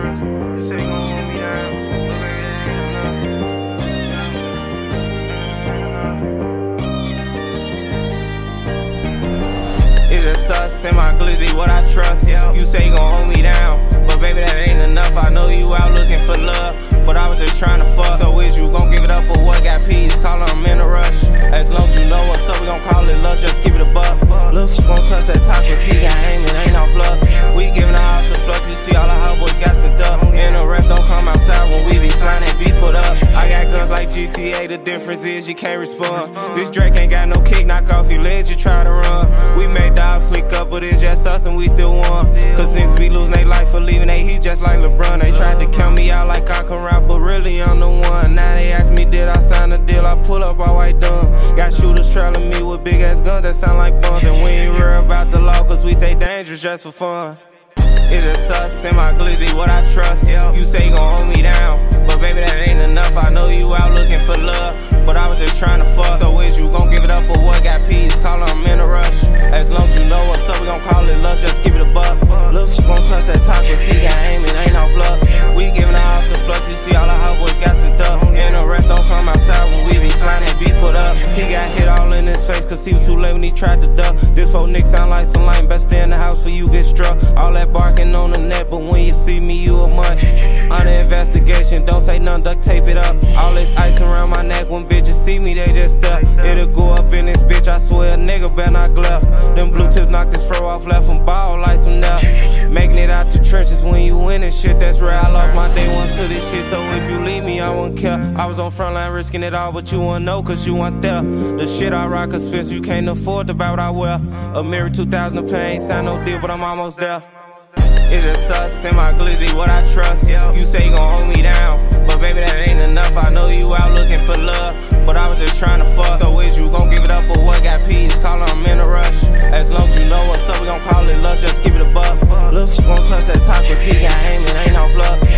difference. You say you gon' get me my glizzy, what I trust. You say you gon' hold me down, but baby, that ain't enough. I know you the difference is you can't respond. This Drake ain't got no kick, knock off your legs, you try to run. We made the odds flick up, but it's just us and we still won. Cause niggas be losing their life for leaving they heat just like LeBron. They tried to count me out like I can rap, but really I'm the one. Now they ask me, did I sign a deal? I pull up all white done. Got shooters trailing me with big ass guns that sound like bombs. And we ain't worry about the law, cause we stay dangerous just for fun. It's just us in my glizzy, what I trust. You say you gon' hold me down, but baby, that ain't enough. I know you out trying to fuck. So is you gon' give it up or what? Got peas, call I'm in a rush. As long as you know what's up, we gon' call it love, just keep it a buck. Look, you gon' touch that top, cause he got aim, it ain't no luck. We giving our house to flux, you see all the hot boys got sent up. And the rest don't come outside when we be sliding, be put up. He got hit all in his face, cause he was too late when he tried to duck. This whole Nick sound like some lame, best stay in the house for you get struck. All that barking on the net, but when you see me, you a mutt. Investigation, don't say nothing, duct tape it up. All this ice around my neck, when bitches see me, they just stuck. It'll go up in this bitch, I swear nigga better not glove. Them blue tips knocked this fro off, left him ball like some nut. Making it out the trenches when you win winning shit, that's rare. I lost my day one to this shit, so if you leave me, I won't care. I was on front line risking it all, but you won't know, cause you weren't there. The shit I rock expensive, you can't afford to buy what I wear. A mirror 2000 of pain, sign no deal, but I'm almost there. It's just us and my glizzy, what I trust. You say you gon' hold me down, but baby, that ain't enough. I know you out looking for love, but I was just trying to fuck. So is you gon' give it up or what? Got peas, call him in a rush. As long as you know what's up, we gon' call it love, just give it a buck. Look, you gon' touch that taco, he got aim, it ain't no fluff.